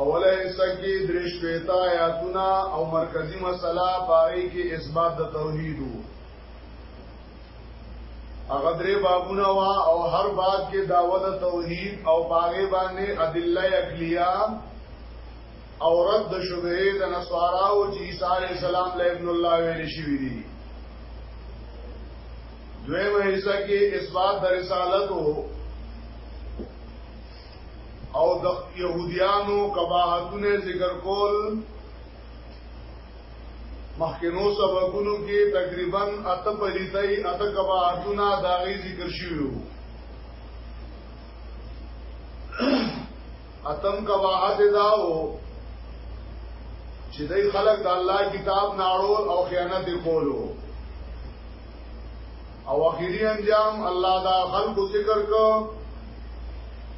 اوله حصہ کې درش پیتا آیاتونه او مرکزی مسله پاره کې اثبات د توحید وو هغه درې بابونه وا او هر باب کې داوود توحید او باغې باندې ادله عقلیه او رد د شبهه د نصارا او چې عیسی علی السلام له ابن الله ویل شي دي دویمه حصہ کې اثبات د رسالت او او د يهوديانو کباحتونه ذکر کول مخکنو سبقونو کې تقریبا اته پلیتای اته کباحتونه داغي ذکر شوی وو اتم کباحت داو چې دای خلک د الله کتاب ناړول او خیانت کولو او اخیری انجام الله دا خلق ذکر کو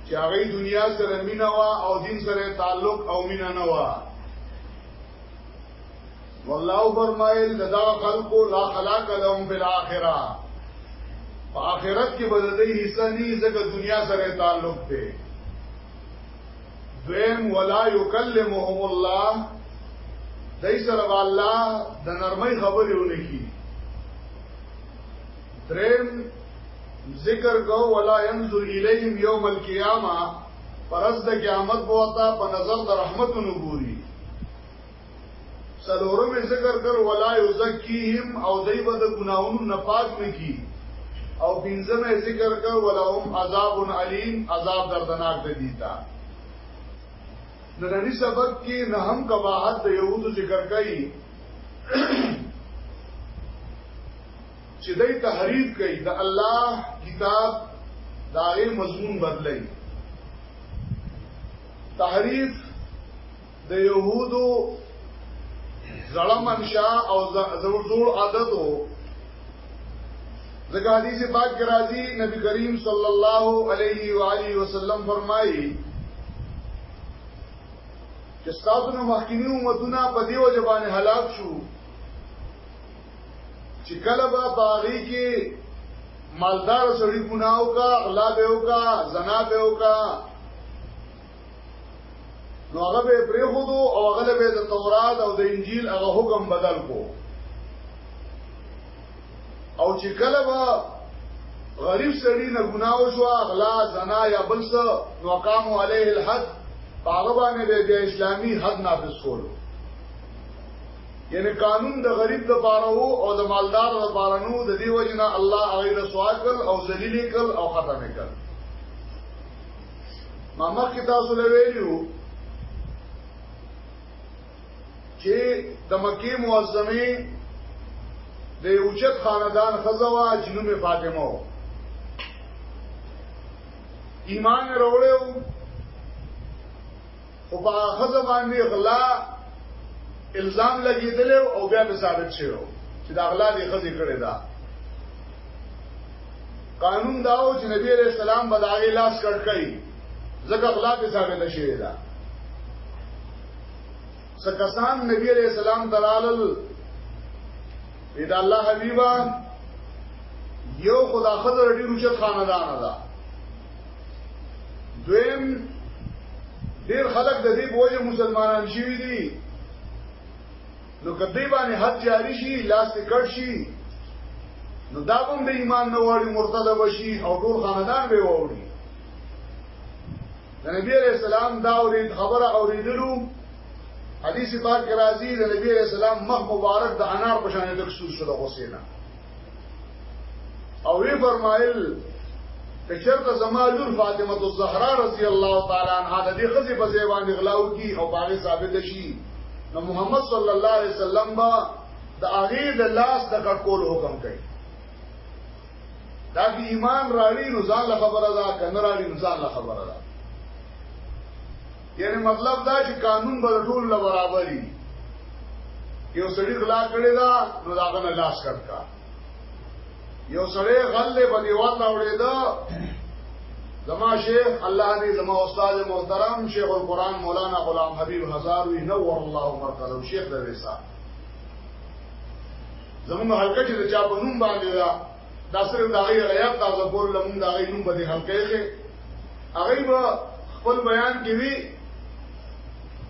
چې هغه دنیا سره مینا وا او دین سره تعلق او مینا نه وا والله فرمایل دا خلق لا خلاق لهم بالاخره په آخرت کې بدلې حصہ نه زګه دنیا سره تعلق دی دویم ولا یکلمهم الله دای سره الله د نرمۍ خبرې ونکړي دریم ذکر کو ولا ينظر الیهم یوم القیامه پرز د قیامت بوتا په نظر د رحمت نګوري سلورم ذکر کر ولا یزکیهم او دای بد گناہوں نه پاک نکی او بنزم ذکر کر ولا هم عذاب علیم عذاب دردناک دیتا نننی سبق کې نه هم قواعد د یهودو ذکر کړي چې دای تحریف کوي د الله کتاب دا غي مضمون بدلای تحریف د يهودو زړه منشا او زړزوړ عادت وو ځکه حدیث پاک کې راځي نبی کریم صلی الله علیه و آله وسلم فرمایي چې تاسو نو مخکینی امتونه په دیو جبانه هلاک شو چې کله به باغی کې مالدار سړی ګناو کا اغلا به وکا زنا به وکا نو هغه به پرې خودو او هغه به د تورات او د انجیل هغه حکم بدل کو او چې کله به غریب سړی نه ګناه وشو اغلا زنا یا بل څه نو قام علیه الحد هغه باندې د اسلامي حد نافذ کولو یعنی قانون د غریب د پاره وو او د مالدار د پاره نو د دې وجنه الله هغه رسوا کړ او ذلیل کړ او ختم کړ ما مخکې تاسو له ویلو چې د مکه معظمه د اوچت خاندان خزوا جنوم فاطمه و ایمان وروړو خو په خزه باندې غلا الزام لګیدل او بیا به ثابت شوی چې دا غلا دی خزه کړی دا قانون داو چې نبی علیہ السلام بداغه لاس کړ کړی ځکه غلا به ثابت شوی دا څه کسان نبی علیہ السلام درالل دا الله حبیبا یو خدا خضر ډیر اوچت خاندان ده دویم ډیر خلک د دې بوجه مسلمانان شوی دي نو کدی باندې حد جاری شي لاس کړ شي نو دا هم د ایمان نه وړي مرتد بشي او ټول خاندان به وړي د نبی علیہ السلام دا اورید خبره اوریدلو حدیث پاک کې راځي د نبی علیہ السلام مخ مبارک د انار په شان د کسوس شو د حسینا او وی فرمایل که چرته زما لور فاطمه الزهرا رضی الله تعالی عنها د دې خزي په زیوان غلاو کی او باغې ثابت شي نو محمد صلی الله علیه وسلم با د هغه د لاس د کټکول حکم کوي دا چې ایمان راړي نو ځان له خبره ده کنه راړي نو ځان له خبره ده یعنی مطلب دا چې قانون به ټول له برابرۍ یو سړی غلا کړی دا نو دا غنه لاس کړکا یو سړی غل له باندې ورته وړي دا زما شیخ الله دې زما استاد محترم شیخ القرآن مولانا غلام حبیب هزاروی نور الله مرکزو شیخ درویسا زمونږ حلقه چې د چا په نوم باندې ده دا صرف د هغې غیاب تازه کول له مونږ د هغې نوم به دې حلقه یې هغې به خپل بیان کې وي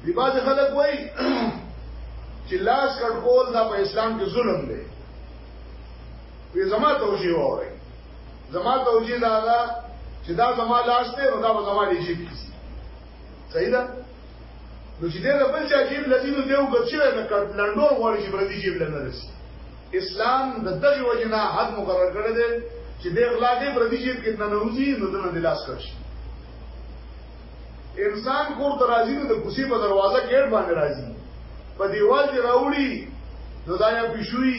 وی بعض خلک وایي چې لاس کټ کول دا په اسلام کې ظلم دی وی زما توجیه وره زما توجیه دا ده چې دا زما لاس دی نو دا به زما لږی کیږي صحیح ده نو چې دې بل چا جیب لذي نو دیو ګچې نه کړ لندو غواړي چې بردي جیب لنه رسي اسلام د دغه وجنا حد مقرر کړی دی چې دې غلا دې بردي جیب کې نه نوځي نو دنه دلاس کرشي انسان کور ته راځي نو د کوسي په دروازه کې باندې راځي په دیوال کې راوړي نو دا یا پښوی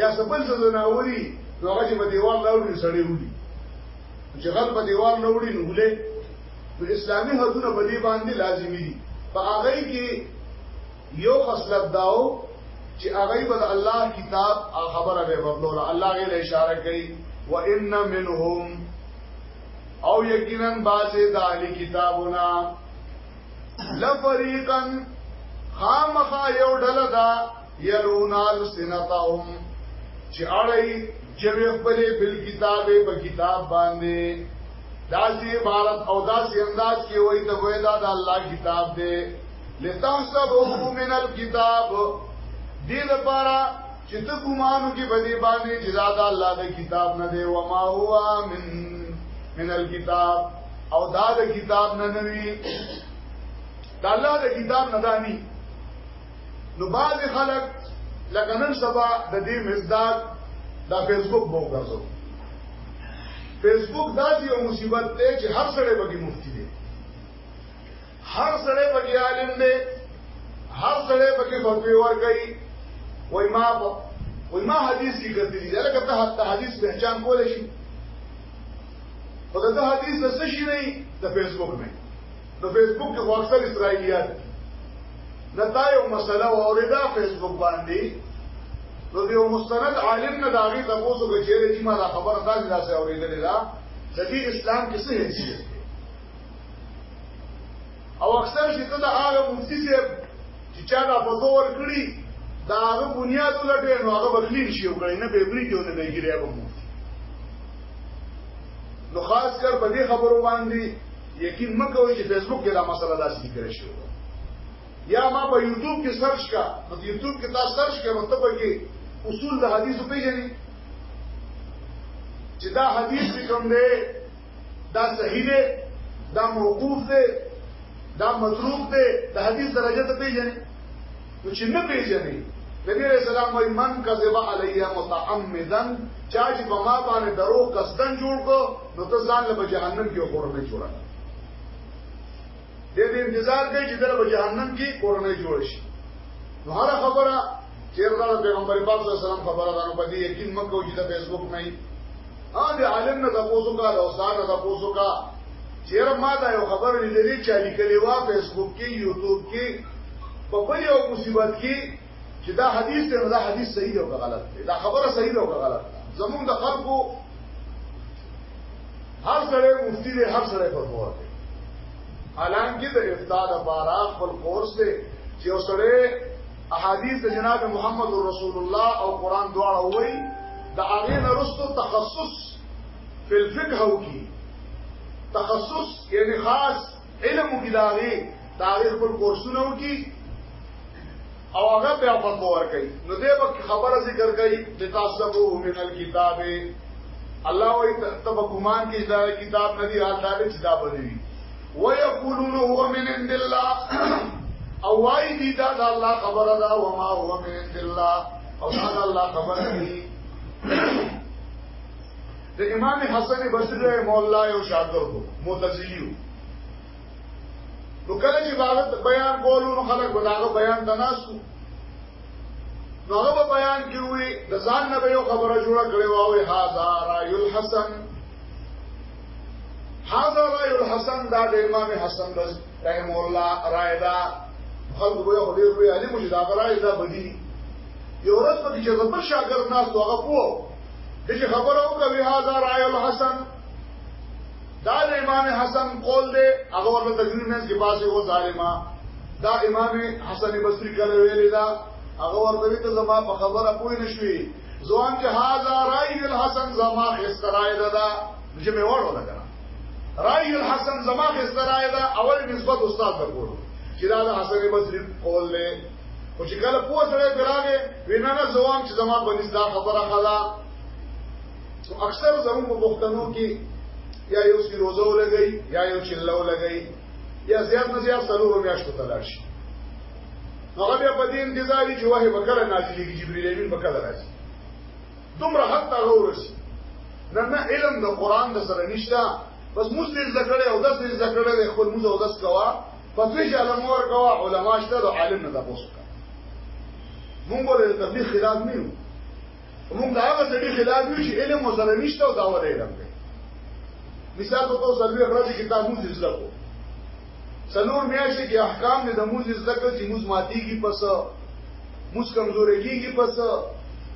یا سبل څه زناوري نو هغه چې په دیوال راوړي سړی وړي چې غل په دیوال راوړي نو ولې نو اسلامي حدونه په دې باندې لازمي دي په هغه کې یو خصلت داو چې هغه به الله کتاب خبره به مبلوله الله غیر اشاره کوي وان منهم او یقینا بازه د اهل کتابونه لفریقا خامخا یو ډله دا یلون السنتهم چې اړای جوی خپلې بل کتابه په کتاب باندې داسې عبارت او داسې انداز کې وای ته وای دا د الله کتاب دی لتحسبوه من الكتاب دې لپاره چې ته ګمانو کې بدی باندې چې دا د الله د کتاب نه دی و ما هو من من الكتاب او دا د کتاب نه نوي دا الله د کتاب نه دانی نو بعض خلک لکه نن سبا د دې مزداد دا فیسبوک مو ګرځو فیسبوک دا یو مصیبت دی چې هر سړی بګي مفتی دی هر سړی بګي عالم دی هر سړی بګي فتوی ور کوي وای ما وای ما حدیث کې کتلی دا لکه ته حتی حدیث پہچان کول شي خدای ته حدیث څه شي نه د فیسبوک نه نو فیسبوک کې اکثر اسرایلیات نتا یو مسله اوریدا فیسبوک باندې نو یو مستند عالم نه داغي تاسو به چیرې دي ما دا خبر تاسو لا سه اوریدلې دا د دې اسلام کې څه حیثیت او اکثر چې ته دا هغه مفتی سي چې چا دا په تور کړی دا هغه بنیاد ولټې نو هغه بخلین شي او کړي نه به بری ته نه بګیره به مفتی نو خاص کر په دې خبرو باندې یقین مکوئ چې فیسبوک کې دا مسله داسې ذکر شوی یا ما په یوټیوب کې سرچ کا نو یوټیوب کې تاسو سرچ کړئ نو ته به کې اصول د حدیثو پیژنې چې دا حدیث کوم دی دا صحیح دی دا موقوف دی دا مضروب دی د حدیث درجه ته پیژنې نو چې نه پیژنې نبی علیہ السلام وای من کذب علیه متعمدا چا چې په ما باندې درو قصدن جوړ کو نو ته ځان له جهنم کې کورنۍ جوړه دې دې انتظار کوي چې دغه جهنم کې کورنۍ جوړ شي نو هر خبره چې الله پیغمبر پاک صلی الله علیه وسلم خبره ده نو په دې یقین مکو چې د فیسبوک نه ای ا دې عالم نه تاسو کا او استاد نه تاسو کا چیرې ما دا یو خبر لیدلې چې لیکلې وا فیسبوک کې یوټیوب کې په بل یو مصیبت کې چې دا حدیث دی نو دا حدیث صحیح دی او غلط دی دا خبره صحیح ده او غلط ده زمونږ د خلکو هر سره مفتی دی هر سره فتوا دی حالانکه د افتاء د بارا خپل کورس دی چې اوسره احادیث د جناب محمد رسول الله او قران دواړه وایي د هغه نرستو تخصص فی الفقه او کی تخصص یعنی خاص علم کې دا غي تاریخ پر کورسونه وکي او هغه په خپل باور کوي نو دې وخت خبره ذکر کوي د تاسو په من الكتاب الله وي تب ګمان کې دا کتاب نه دی حال دا چې دا بنوي ويقولون هو من عند الله او وايي دي دا د الله خبره ده او ما هو من عند الله او دا الله خبره دي د امام حسن بصری رحم الله یو شاګرد معتزلیو نو کله چې باغت بیان کولو نو خلک بداغه بیان تناسو نو هغه بیان کې وی د ځان نه یو خبره جوړه کړې و او هاذا رای الحسن هاذا رای الحسن دا د امام حسن رحم الله رای دا خلک به یو ډیر وی علي مجدا رای دا بدی یو ورځ په کې چې زما شاګرد ناس هغه پوه دغه خبره وکوي هاذا رای الحسن دا د امام حسن قول دی هغه ورته تقریر نه کې پاسه و ظالما دا امام حسن بصری کله ویل دا هغه ورته ته زما په خبره پوه نه شوې ځوان چې هاذا رای الحسن زما خسترای ده دا چې مې وړو دا کنه رای الحسن زما خسترای ده اول نسبت استاد ته کولو چې دا د حسن بصری قول دی خو چې کله پوه سره دراغه وینا نه زوام چې زما په نس دا خبره خلا نو اکثر زمو په پښتنو کې یا یو سی روزه ولګي یا یو چلو لګي یا زیات نه زیات سلور میاشتو تلل شي هغه بیا په دې انتظار چې وه بکره نازلې جبرئیل امین بکره راځي دومره حد ته ورسي نه نه علم د قران د سره نشته بس موږ دې ذکر او داس دې ذکر دې خپل موږ او داس کوا فتوی شاله مور کوا علما شته د عالم نه تاسو کا مونږ ولې د تبلیغ خلاف نه یو مونږ دا هغه سړي خلاف یو چې علم وسره نشته او دا ولې علم دی مثال په توګه سلوي غرض کې تاسو موږ زده کو سلور میاشتې کې احکام دې د موږ زده کړ چې موږ ماتي کې پس موږ کمزوري کې پس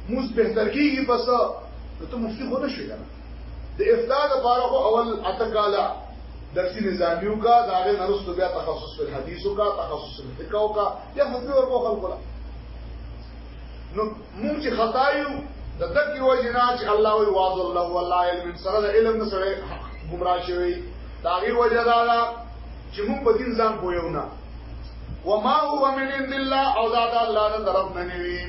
موږ بهتر کې پس ته مفتی خو نه شي کنه د افتاء لپاره خو اول اتکالا درس نظامیو کا دا غي نرسو بیا تخصص په حدیثو کا تخصص په فقہ کا یا حضور ورکو خلق لا نو موږ چې خدایو د دکی وجنا چې الله وی واذ الله والله علم سره د علم سره گمراه شوی دا غي وجدا دا چې موږ په دین ځان پویو نه وما هو من عند الله او دا الله نه طرف نه نیوی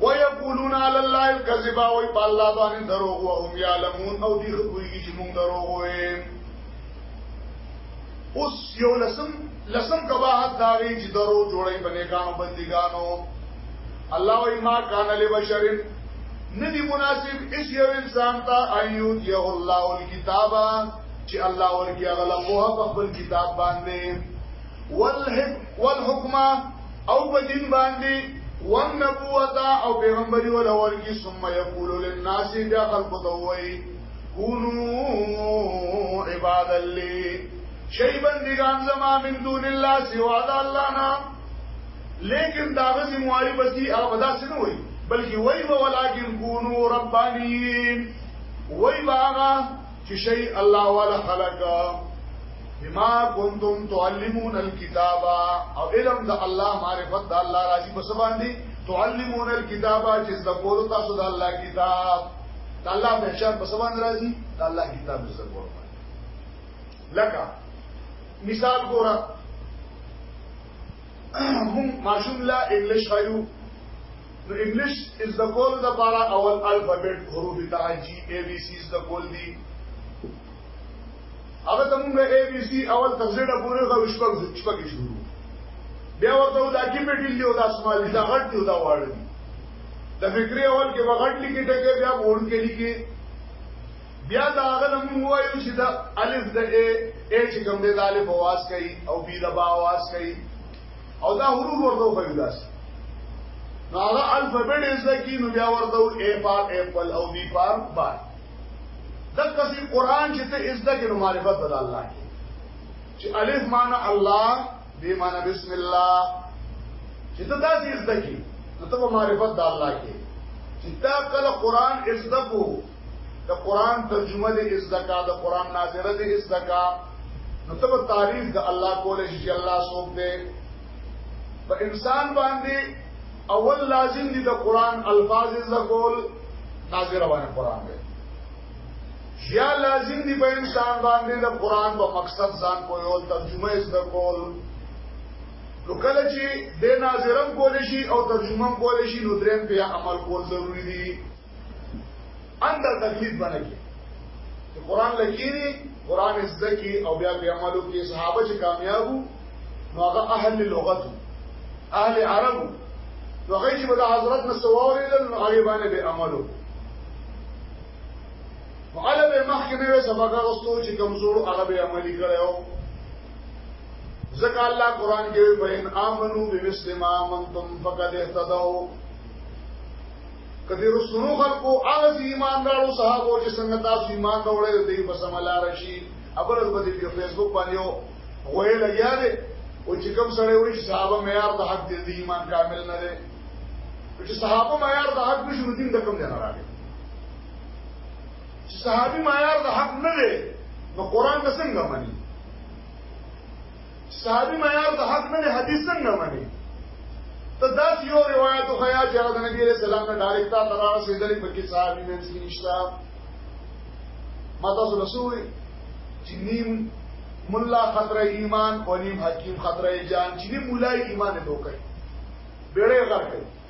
ويقولون على الله الكذب او په الله باندې دروغ او هم يعلمون او دي کوي چې موږ دروغ وې اوس یو لسم لسم کباحت دا وی چې درو جوړي بنې کانو بندګانو الله وی ما کان له بشرین ندی مناسب اس یو انسان ته ایو دی الله الکتابا چې الله ورکی غلا په خپل کتاب باندې والحکمه او په دین باندې ون نبوتا او پیغمبري ول ورکی ثم یقول للناس بیا خلق دوی کونو عباد لی شی بندگان زما من دون الله سوا د الله نه لیکن دا غزي مواری بسی هغه بدا سنه وي بلکې وای ولاکن کونو ربانین وای باغه چې شي الله والا خلق بما كنتم تعلمون الكتاب او علم د الله معرفت د الله راضي په سبا دي تعلمون الكتاب چې د کول تاسو د الله کتاب د الله په شان په سبا راضي د الله کتاب زده کول لکه مثال ګوره هم ماشوم لا انګلیش وایو نو انګلیش از د کول د پارا اول الفابت حروف تهجی ای بی سی از د کول دی هغه ته موږ ای بی سی اول تفسیره پورې غو شپږ شپږ شروع بیا ورته دا کی په ډیل یو د اسمال دی دا غټ دی دا واړ دی د فکری اول کې وغټ لیکي ټکه بیا وړ کې لیکي بیا دا هغه موږ وایو چې دا الف د ای چې کوم دی د الف واس کوي او بی د با واس کوي او دا حروف ورته وخیل داسې نو هغه الفابېټ یې ځکه نو بیا ورته اے پار اپل او بی پار بار د کسي قران چې ته عزت کې معرفت بد الله کې چې الف معنا الله بی معنا بسم الله چې ته داسې عزت کې نو ته معرفت د الله کې چې تا کله قران عزت کو د قران ترجمه دې ازدکا د قران ناظره دې ازدکا نو تب تعریف د الله کولې چې الله سوک دې په انسان باندې اول لازم دي د قران الفاظ زکول ناظره باندې قران دې یا لازم دي په انسان باندې د قران په مقصد ځان کوو ترجمه زکول نو کله چې د ناظرم کول شي او ترجمه کول شي نو دریم په عمل کول ضروری دي اندر تقلید باندې کې چې قران لکېری قران زکی او بیا په عملو کې صحابه چې کامیابو نو هغه اهل لغت اهل عرب نو هغه چې د حضرت نه سوال لیدل نو هغه باندې به عملو وعلى به مخکې نه سبق راستو چې کمزور هغه به عملي کړو ذکر الله قران کې وین امنو بمسلم امنتم فقد اهتدوا کدی رسولو خلقو هغه ایمان راړو صحابو چې څنګه تاسو ایمان راوړل دی په سم لار شي ابل په دې فیسبوک باندې وې لګیا دی او چې کوم سره وې چې صحابه معیار د حق دی ایمان کامل نه دی چې صحابه معیار د حق نشو دین د کوم نه راغی چې صحابي معیار د حق نه دی نو قران څنګه مانی صحابي معیار د حق نه حدیث څنګه مانی ته دا یو روایت خو یا چې د نبی رسول الله نه ډایرکټ تا تر رسیدلې په کې صحابي منځ کې نشتا ما تاسو رسول چې نیم ملا خطر ایمان او نیم حکیم خطر جان چې نیم مولای ایمان دوکې بیره غر کوي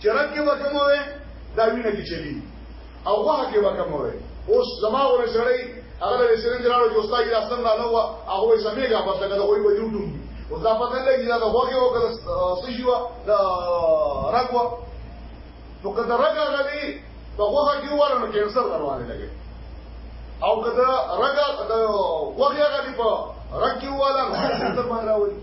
چې رنګ کې به کومه وي دا وینه کې چلی او واه کې به کومه وي اوس زما ور سره هغه د سرنج راړو چې استاد یې اصلا نه نو هغه یې سمېږه په څنګه دا وایي وجود دی او دا پته لګی دا هغه یو کله سشي وا دا راکوا نو کله راګه غلي په هغه کې ورنه کینسر روانه لګي او کله راګه دا هغه غلي په راکي والا نو څه باندې راوړي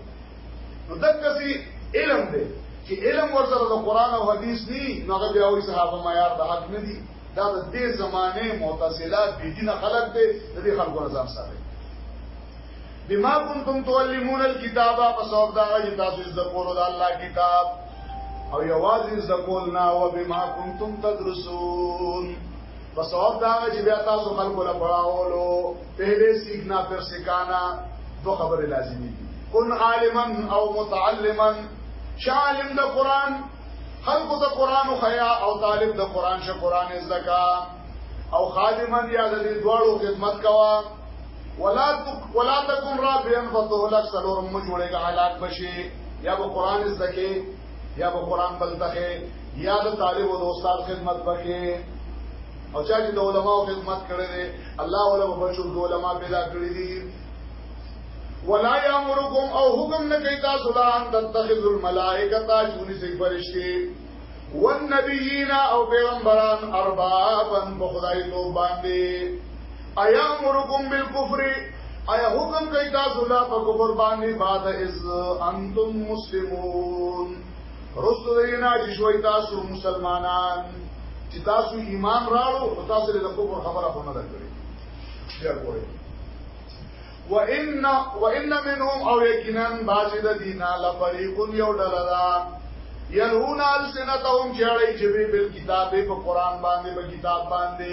نو دغه سي علم دی چې علم ورسره د قران او حديث ني نو هغه بیا وي صحابه معیار د حق نه دي دا د دې زمانه معتزله بي دینه خلق دي د دې خلکو نظام سره بما كنتم تعلمون الكتاب فسوف دا چې تاسو د قران د الله کتاب او یوازې د قول نه او بما كنتم تدرسون په ثواب دا چې بیا تاسو خلکو لا پړاولو پهله سیکنا پر سکانا دو خبره لازمي دي کن عالما او متعلما شالم د قران خلق د قران او خیا او طالب د قران شه قران زکا او خادما یا د دې دواړو خدمت کوا ولا تک ولا تکن رابین فتهلک سلور مجوړه هلاک بشي یا به قران زکه یا به قران بلته یا د طالب او استاد خدمت وکړي او چا چې د علماو خدمت کړي دي الله ولا بچو د علما پیدا کړی دي ولا یامرکم او حکم نه کوي تاسو لا ان تتخذوا الملائکه تاجونی سي فرشتي والنبیین او پیغمبران اربابن بخدای تو باندې ایامرکم بالکفر ایا حکم کوي تاسو لا په کفر باندې بعد از انتم مسلمون رسو دینا چې شوي تاسو مسلمانان چې تاسو ایمان راړو او تاسو له کفر خبره خونه ده کړې بیا ګورئ وان وان منهم او یقینا بعض د دینا لفریقون یو ډله ده یلون السنتهم جړی چې په کتاب په قران باندې په کتاب باندې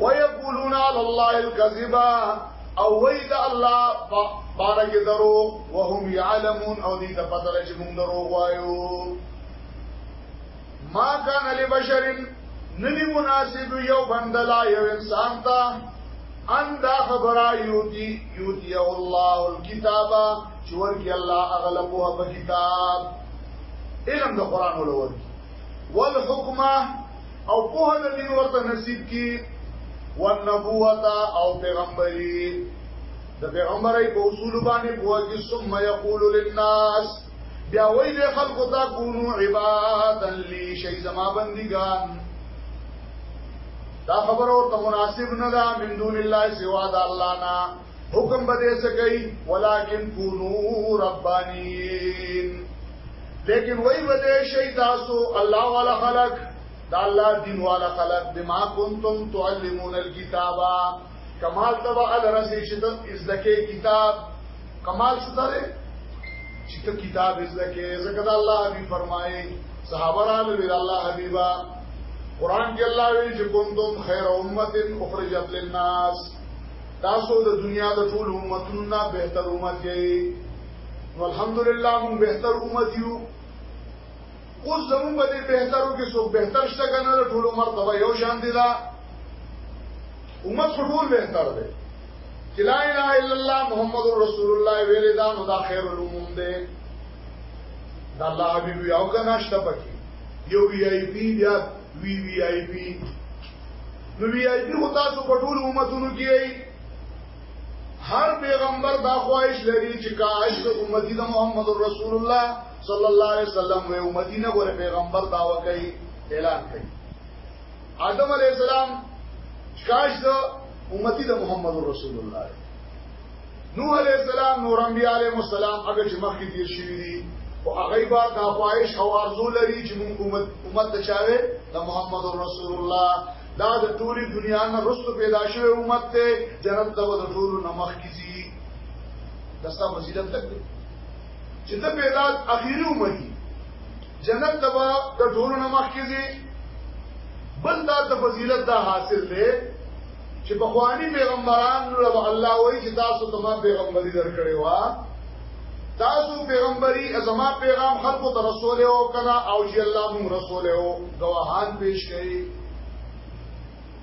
ويقولون على الله الكذب او وی دا الله بارک درو وهم يعلمون او دې ته پته لري چې موږ درو وایو ما کان لبشر ندی مناسب یو بندلا یو انسان تا ان دا خبره یوتی یوتی الله الكتاب چور کی الله اغلبوه په کتاب علم د قران ولور والحکمه او په هغه دې ورته نصیب کی والنبوت او پیغمبري د پیغمبري په اصول باندې بوږي ثم یقول للناس بیا وای د خلق تا کونو عبادا لی شی زما بندگان دا خبر اور ته مناسب نه ده من دون الله سوا د الله نه حکم به دې څه کوي ولکن کونو ربانین لیکن وای به دې شي تاسو الله والا خلق دا الله دین والا خلق بما کنتم تعلمون الكتاب کمال تبع الرسی چې د ازدکه کتاب کمال څه ده چې ته کتاب ازدکه زکه دا الله دی فرمایي صحابه را لوي الله حبيبا قران کې الله وی چې کنتم خیر امه اخرجت للناس تاسو د دنیا د ټول امتونو نه بهتر امت یې نو الحمدلله موږ بهتر امت یو اوس زموږ په دې بهترو کې څوک بهتر شته کنه د ټول عمر ته یو شان دي دا امت ټول بهتر دی چې لا اله الا الله محمد رسول الله ویل دا نو دا خیر الامم دی دا الله حبیب یو کنه شته پکې یو وی آی پی بیا وی وی آی پی نو وی آی پی خو تاسو په ټول امتونو کې ای هر پیغمبر دا خواهش لري چې کاش د امتی د محمد رسول الله صلی الله علیه وسلم وې امتی نه ګوره پیغمبر دا وکړي اعلان کړي آدم علیه السلام کاش د امتی د محمد رسول الله نوح علیہ السلام نور انبیاء علیہ السلام هغه چې مخکې تیر شوی دي او هغه با د خواهش او ارزو لري چې موږ امت امت ته چاوي د محمد رسول الله دا د ټولي دنیا نه رسو پیدا شوی امت ته جنت ته د ټولو نمخ کیږي دستا فضیلت لګي چې د پیدا اخیری امت جنت تبا د ټولو نه مخکې دي بل دا د فضیلت دا حاصل دی چې په خواني پیغمبران له الله وایي چې تاسو ته ما پیغمبري درکړې و تاسو پیغمبري ازما پیغام خلقو ته رسول او کنا او چې الله موږ رسول او گواهان پیش کړي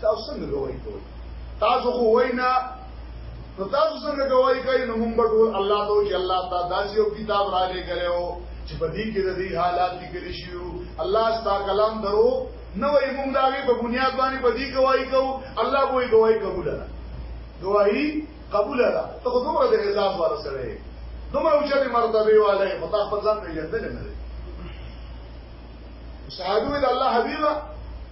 تاسو څنګه گواہی کوئ تاسو خو وینا نو تاسو څنګه گواہی کوي نو موږ ټول الله ته چې الله تعالی داسې یو کتاب را لګلو چې په دې کې د دې حالات لیکل شي الله ستا کلام درو نو یې موږ داوی په بنیاد باندې په دې گواہی کوو الله به گواہی قبول کړه گواہی قبول کړه ته خو دومره د احساس واره سره دومره اوچته مرتبه والے متا خپل ځان نه یندل نه صحابي د الله حبيبه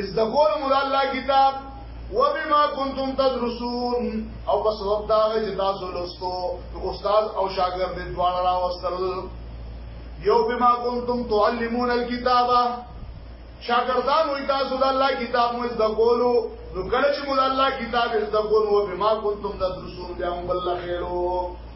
اس د کول مور الله کتاب وبما كنتم تدرسون او په سبب دا چې تاسو لوستو نو استاد او شاګرد دې دواړه راوستل یو بما كنتم تعلمون الكتابه شاګردان وې تاسو د الله کتاب مو زده کولو نو کله چې مو د الله کتاب زده کولو بما كنتم تدرسون بیا هم بل خیرو